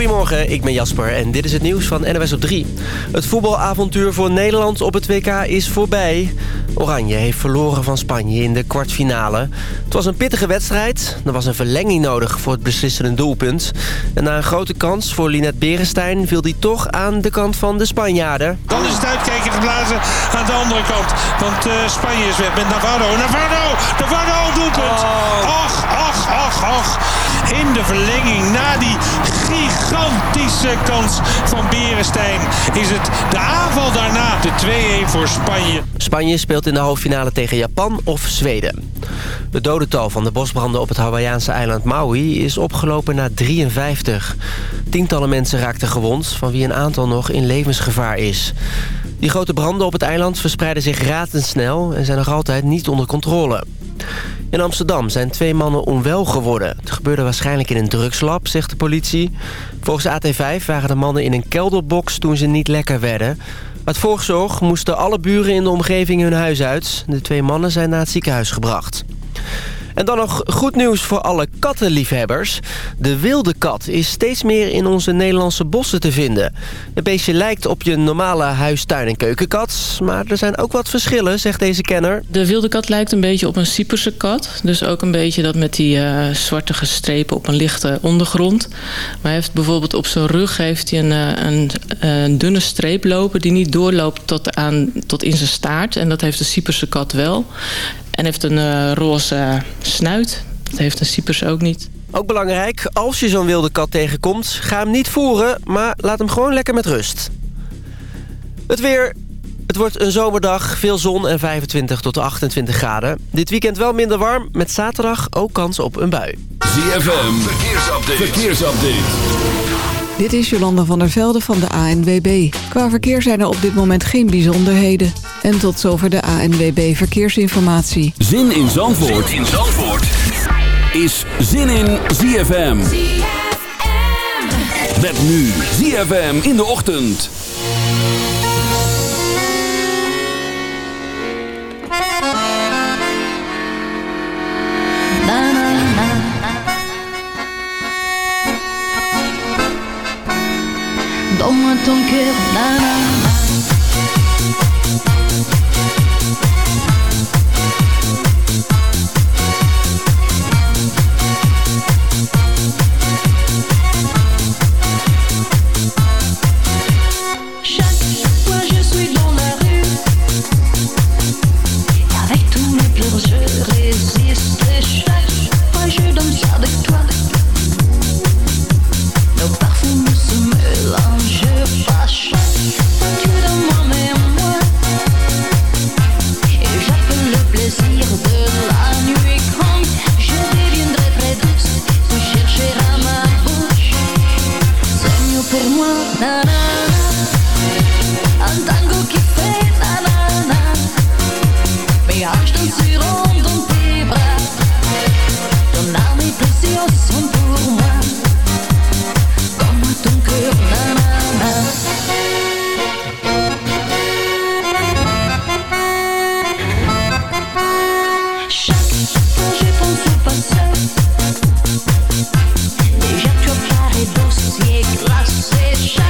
Goedemorgen, ik ben Jasper en dit is het nieuws van NOS op 3. Het voetbalavontuur voor Nederland op het WK is voorbij. Oranje heeft verloren van Spanje in de kwartfinale. Het was een pittige wedstrijd. Er was een verlenging nodig voor het beslissende doelpunt. En na een grote kans voor Linet Berenstein viel die toch aan de kant van de Spanjaarden. Dan is het uitkijken geblazen aan de andere kant. Want uh, Spanje is weg met Navarro. Navarro! Navarro, doelpunt! Och, och, och, och. In de verlenging na die gigantische kans van Berenstein is het de aanval daarna de 2-1 voor Spanje. Spanje speelt in de halffinale tegen Japan of Zweden. Het dodental van de bosbranden op het Hawaïaanse eiland Maui is opgelopen naar 53. Tientallen mensen raakten gewond, van wie een aantal nog in levensgevaar is. Die grote branden op het eiland verspreiden zich razendsnel en zijn nog altijd niet onder controle. In Amsterdam zijn twee mannen onwel geworden. Het gebeurde waarschijnlijk in een drugslab, zegt de politie. Volgens AT5 waren de mannen in een kelderbox toen ze niet lekker werden. Uit voorzorg moesten alle buren in de omgeving hun huis uit. De twee mannen zijn naar het ziekenhuis gebracht. En dan nog goed nieuws voor alle kattenliefhebbers. De wilde kat is steeds meer in onze Nederlandse bossen te vinden. Het beestje lijkt op je normale huistuin- en keukenkat. Maar er zijn ook wat verschillen, zegt deze kenner. De wilde kat lijkt een beetje op een Cyperse kat. Dus ook een beetje dat met die uh, zwarte strepen op een lichte ondergrond. Maar hij heeft bijvoorbeeld op zijn rug heeft hij een, uh, een, een, dunne streep lopen... die niet doorloopt tot, aan, tot in zijn staart. En dat heeft de Cyperse kat wel. En heeft een uh, roze snuit. Dat heeft een Cypers ook niet. Ook belangrijk, als je zo'n wilde kat tegenkomt... ga hem niet voeren, maar laat hem gewoon lekker met rust. Het weer... Het wordt een zomerdag, veel zon en 25 tot 28 graden. Dit weekend wel minder warm, met zaterdag ook kans op een bui. ZFM, verkeersupdate. verkeersupdate. Dit is Jolanda van der Velde van de ANWB. Qua verkeer zijn er op dit moment geen bijzonderheden. En tot zover de ANWB Verkeersinformatie. Zin in Zandvoort, zin in Zandvoort. is Zin in ZFM. ZFM. Met nu ZFM in de ochtend. Donne-moi ton cœur. ik las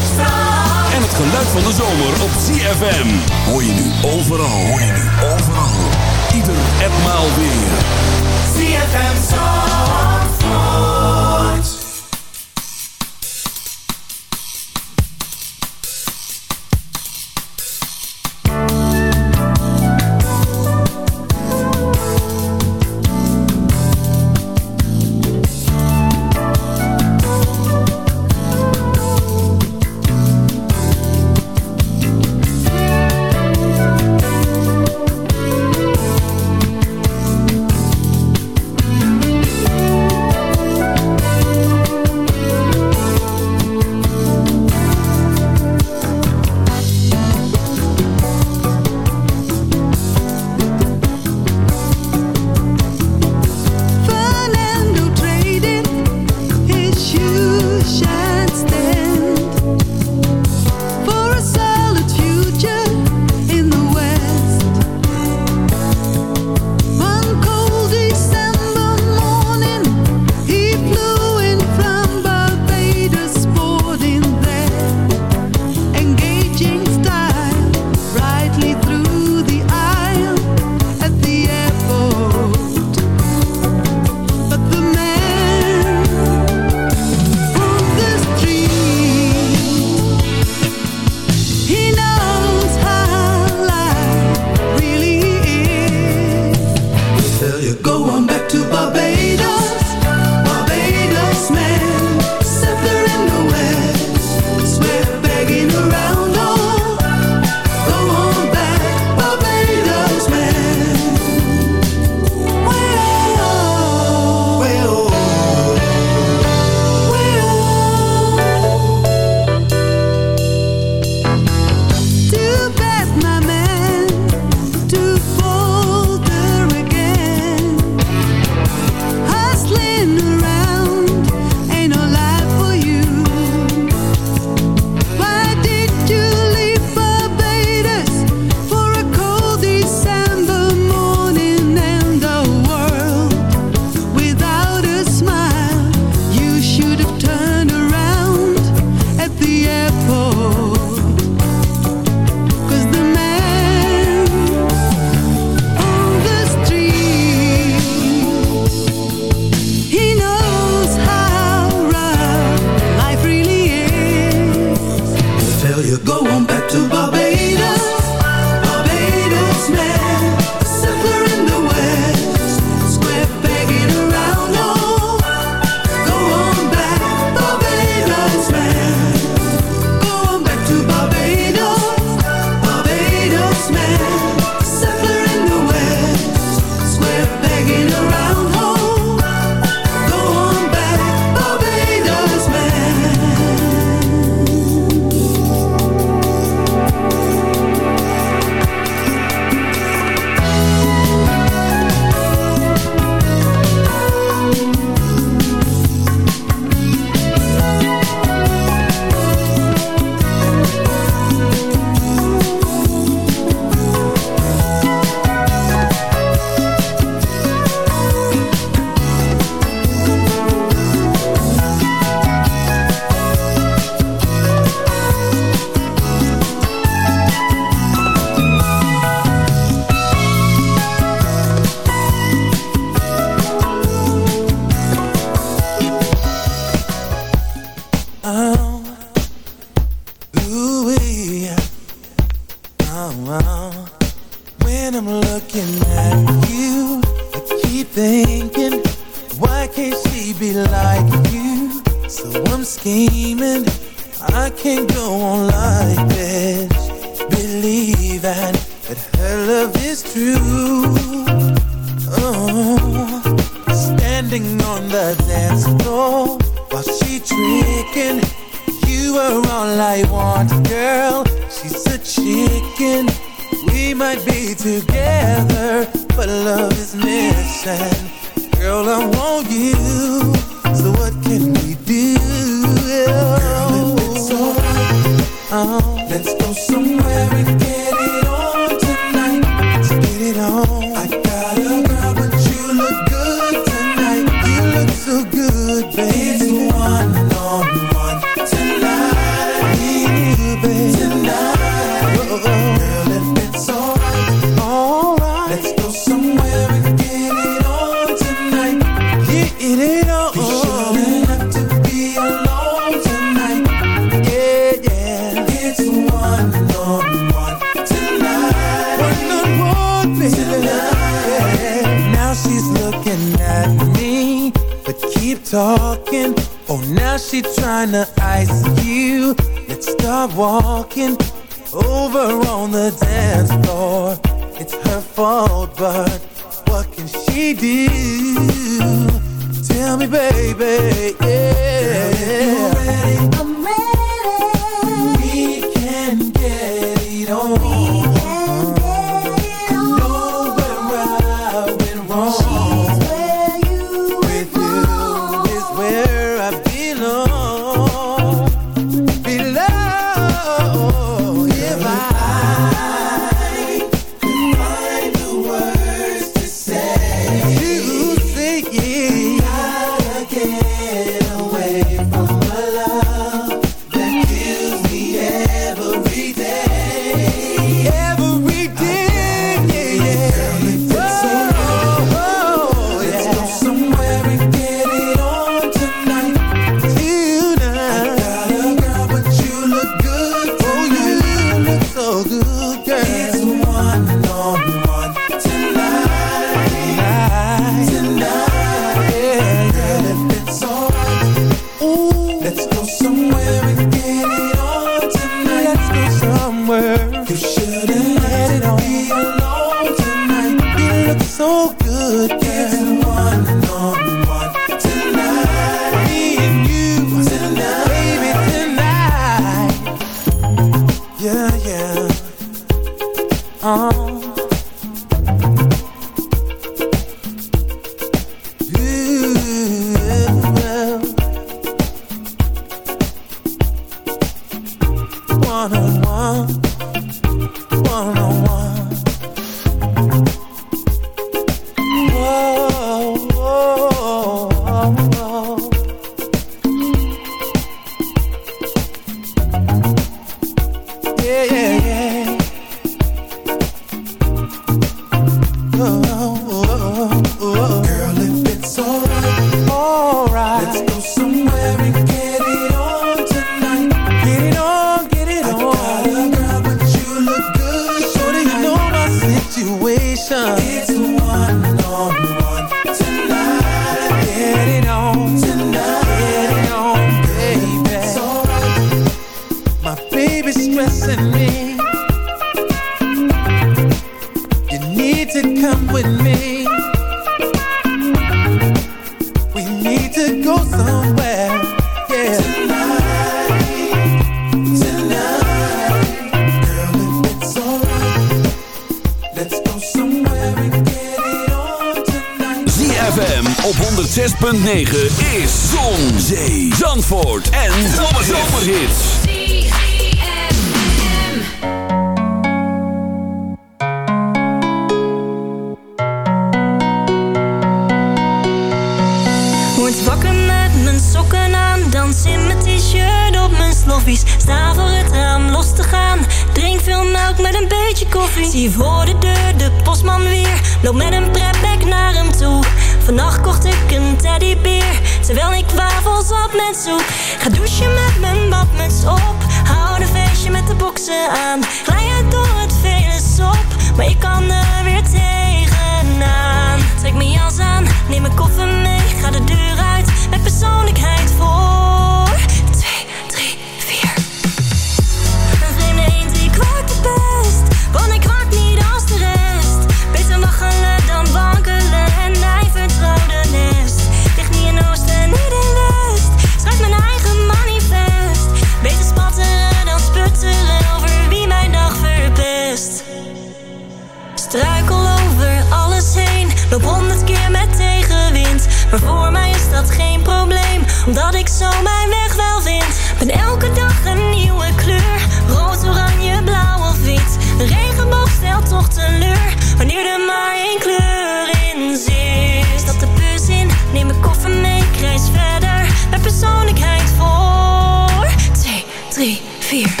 Struikel over alles heen, loop honderd keer met tegenwind. Maar voor mij is dat geen probleem, omdat ik zo mijn weg wel vind. Ben elke dag een nieuwe kleur, rood, oranje, blauw of wit. De regenboog stelt toch teleur, wanneer er maar één kleur in zit. Stap de bus in, neem mijn koffer mee, ik reis verder. Mijn persoonlijkheid voor 2, 3, 4.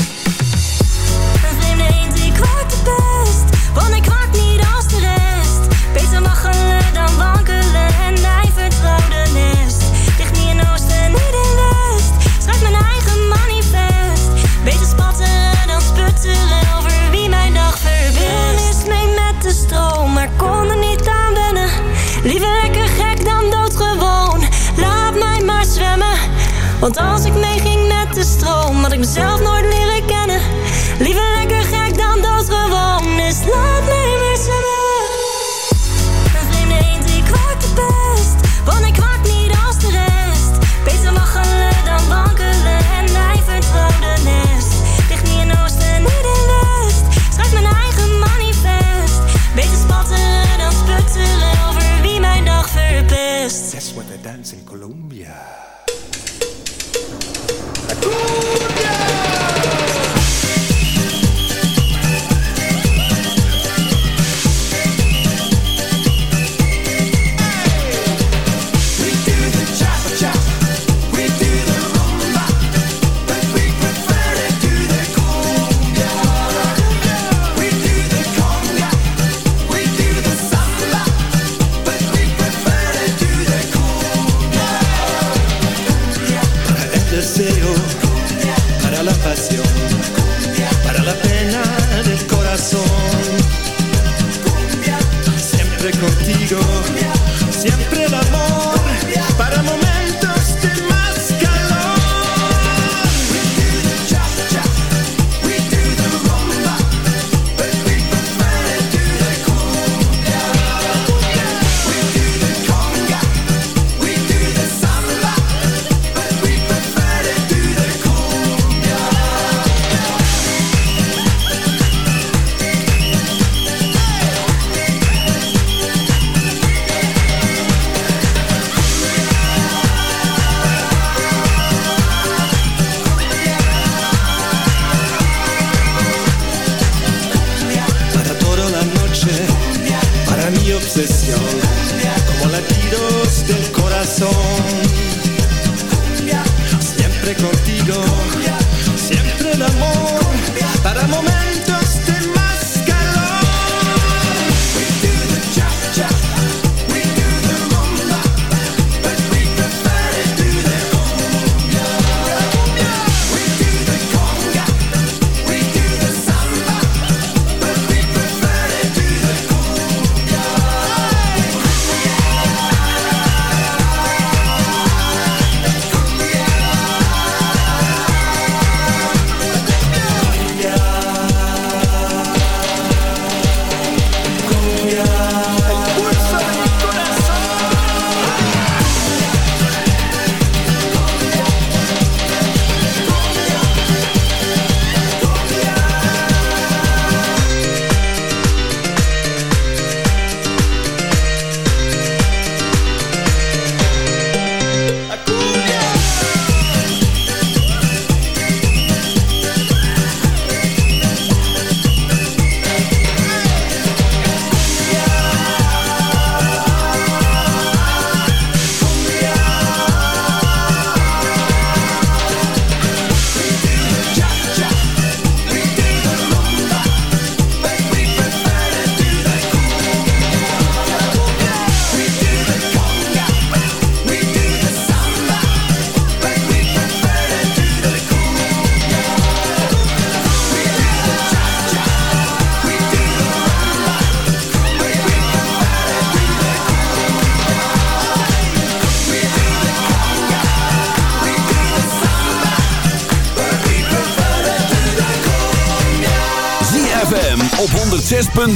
als ik meeging met de stroom, dat ik mezelf nooit para la pasión, para la pena del corazón. Siempre contigo, siempre la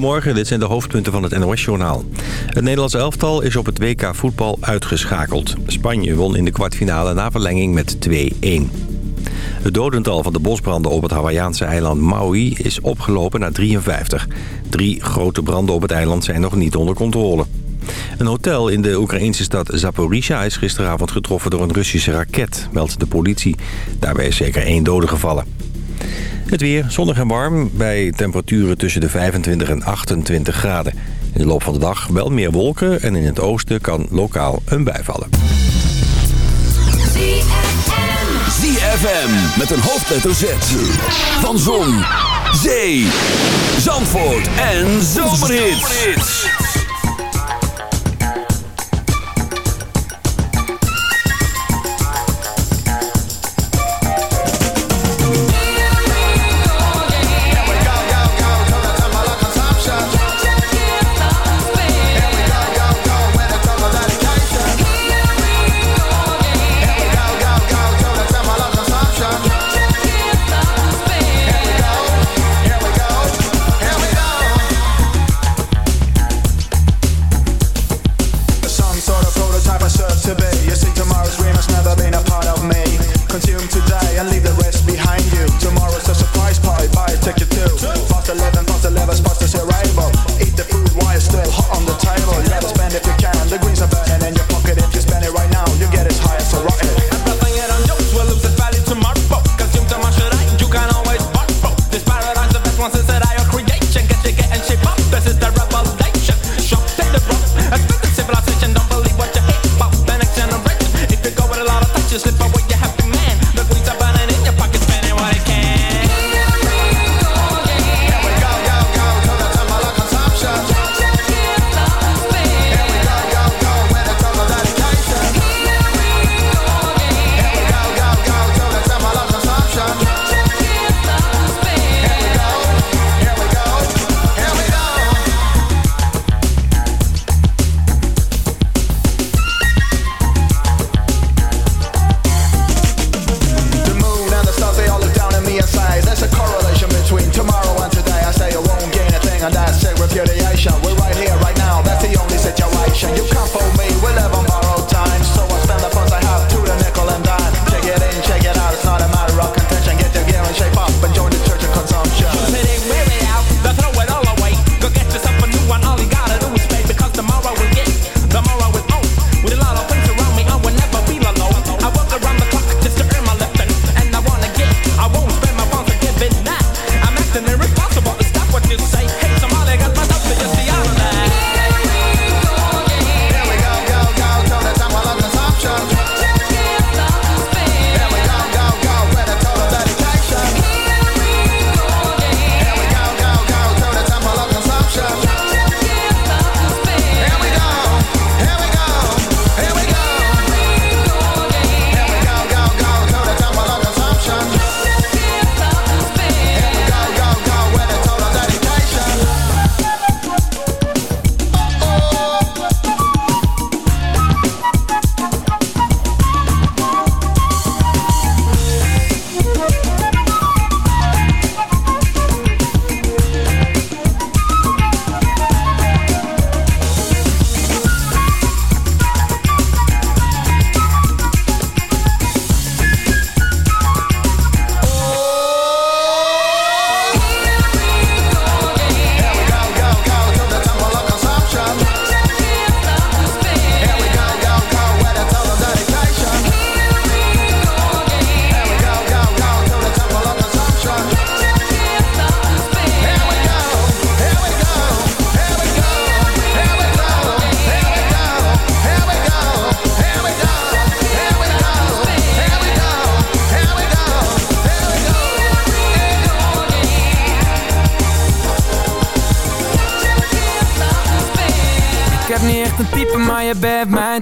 Goedemorgen, dit zijn de hoofdpunten van het NOS-journaal. Het Nederlands elftal is op het WK voetbal uitgeschakeld. Spanje won in de kwartfinale na verlenging met 2-1. Het dodental van de bosbranden op het Hawaïaanse eiland Maui is opgelopen naar 53. Drie grote branden op het eiland zijn nog niet onder controle. Een hotel in de Oekraïnse stad Zaporizhia is gisteravond getroffen door een Russische raket, meldt de politie. Daarbij is zeker één dode gevallen. Het weer zonnig en warm bij temperaturen tussen de 25 en 28 graden. In de loop van de dag wel meer wolken en in het oosten kan lokaal een bui vallen. ZFM met een hoofdletter Z. Van Zon, Zee, Zandvoort en Zomerhits.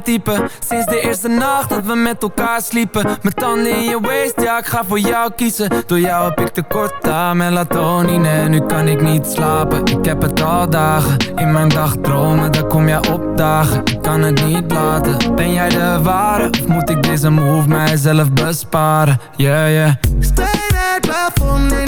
Type Sinds de eerste nacht dat we met elkaar sliepen. Mijn tanden in je waist, ja ik ga voor jou kiezen. Door jou heb ik tekort aan melatonine. Nu kan ik niet slapen, ik heb het al dagen In mijn dagdromen, daar kom jij opdagen Ik kan het niet laten, ben jij de ware? Of moet ik deze move mijzelf besparen? Yeah, yeah. Stay het plafond en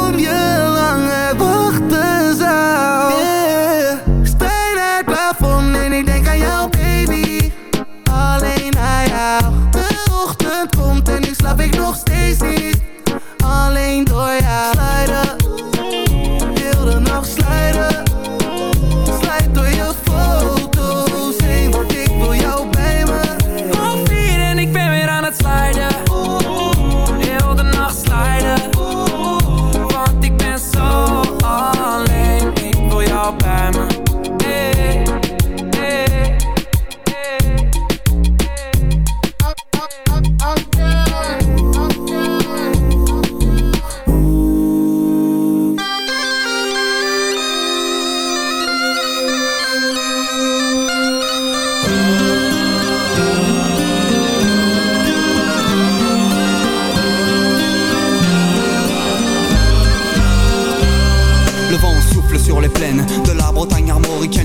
nog steeds niet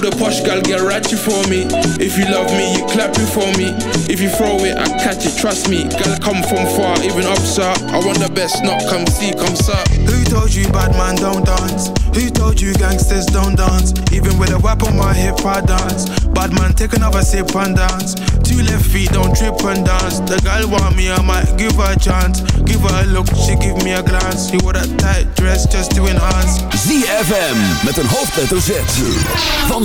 All the posh gal get ratchet for me. If you love me, you clap it for me. If you throw it, I catch it, trust me. Gal come from far, even up, sir. I want the best, not come see, come sir. Who told you bad man don't dance? Who told you gangsters don't dance? Even with a whip on my hip, I dance. Bad man, take another sip and dance. Two left feet, don't trip and dance. The girl want me, I might give her a chance. Give her a look, she give me a glance. She wore that tight dress just to enhance. ZFM met een hoofdletter Z. Van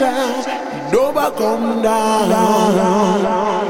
shine, you never come down.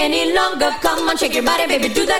any longer. Come on, shake your body, baby, do that.